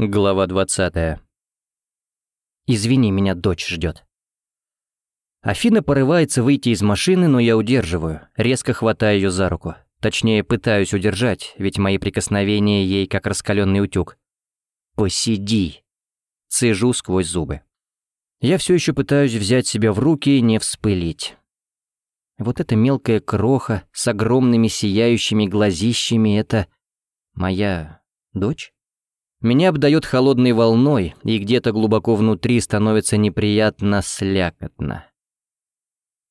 Глава 20. Извини, меня дочь ждет. Афина порывается выйти из машины, но я удерживаю, резко хватаю ее за руку. Точнее, пытаюсь удержать, ведь мои прикосновения ей как раскаленный утюг. «Посиди!» Цежу сквозь зубы. Я все еще пытаюсь взять себя в руки и не вспылить. Вот эта мелкая кроха с огромными сияющими глазищами — это моя дочь? Меня обдает холодной волной, и где-то глубоко внутри становится неприятно слякотно.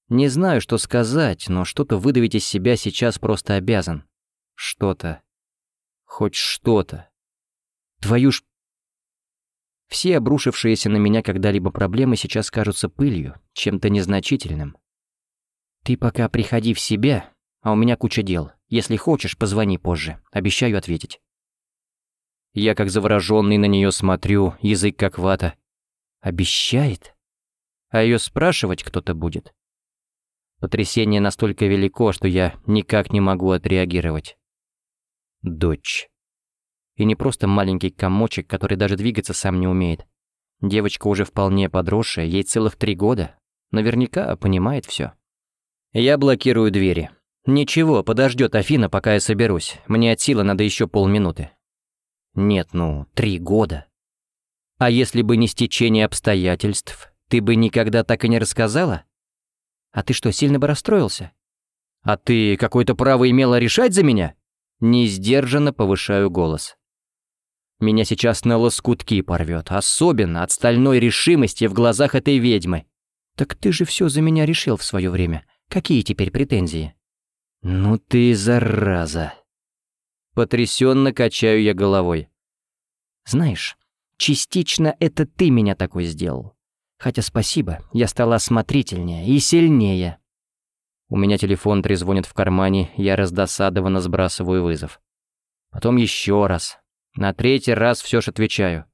Не знаю, что сказать, но что-то выдавить из себя сейчас просто обязан. Что-то. Хоть что-то. Твою ж... Все обрушившиеся на меня когда-либо проблемы сейчас кажутся пылью, чем-то незначительным. Ты пока приходи в себя, а у меня куча дел. Если хочешь, позвони позже. Обещаю ответить. Я как завороженный на нее смотрю, язык как вата. Обещает? А ее спрашивать кто-то будет? Потрясение настолько велико, что я никак не могу отреагировать. Дочь. И не просто маленький комочек, который даже двигаться сам не умеет. Девочка уже вполне подросшая, ей целых три года. Наверняка понимает все. Я блокирую двери. Ничего, подождет Афина, пока я соберусь. Мне от силы надо еще полминуты. Нет, ну, три года. А если бы не стечение обстоятельств, ты бы никогда так и не рассказала? А ты что, сильно бы расстроился? А ты какое-то право имела решать за меня? Не сдержанно повышаю голос. Меня сейчас на лоскутки порвет, особенно от стальной решимости в глазах этой ведьмы. Так ты же все за меня решил в свое время. Какие теперь претензии? Ну ты зараза. Потрясенно качаю я головой. Знаешь, частично это ты меня такой сделал. Хотя спасибо, я стала осмотрительнее и сильнее. У меня телефон трезвонит в кармане, я раздосадованно сбрасываю вызов. Потом еще раз. На третий раз все ж отвечаю.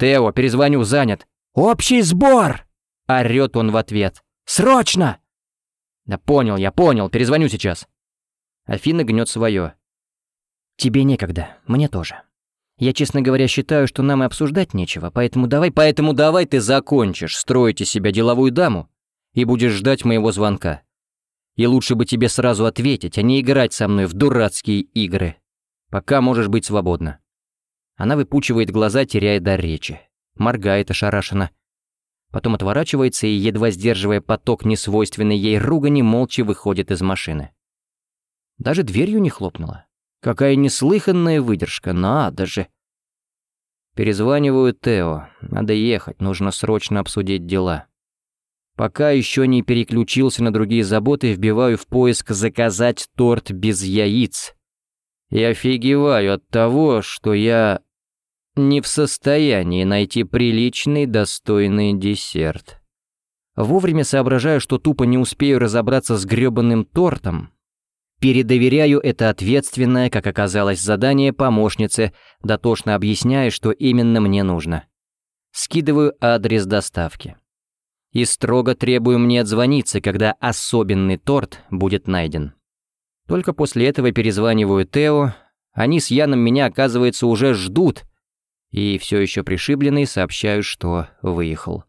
«Тео, перезвоню, занят». «Общий сбор!» — орёт он в ответ. «Срочно!» «Да понял, я понял, перезвоню сейчас». Афина гнет свое. «Тебе некогда, мне тоже. Я, честно говоря, считаю, что нам и обсуждать нечего, поэтому давай, поэтому давай ты закончишь строить из себя деловую даму и будешь ждать моего звонка. И лучше бы тебе сразу ответить, а не играть со мной в дурацкие игры. Пока можешь быть свободна». Она выпучивает глаза, теряя дар речи. Моргает ошарашенно. Потом отворачивается и, едва сдерживая поток несвойственной ей ругани, молча выходит из машины. Даже дверью не хлопнула. Какая неслыханная выдержка, надо же. Перезваниваю Тео. Надо ехать, нужно срочно обсудить дела. Пока еще не переключился на другие заботы, вбиваю в поиск «заказать торт без яиц». И офигеваю от того, что я не в состоянии найти приличный, достойный десерт. Вовремя соображаю, что тупо не успею разобраться с грёбаным тортом, Передоверяю это ответственное, как оказалось, задание помощнице, дотошно объясняя, что именно мне нужно. Скидываю адрес доставки. И строго требую мне отзвониться, когда особенный торт будет найден. Только после этого перезваниваю Тео, они с Яном меня, оказывается, уже ждут, и все еще пришибленный сообщаю, что выехал.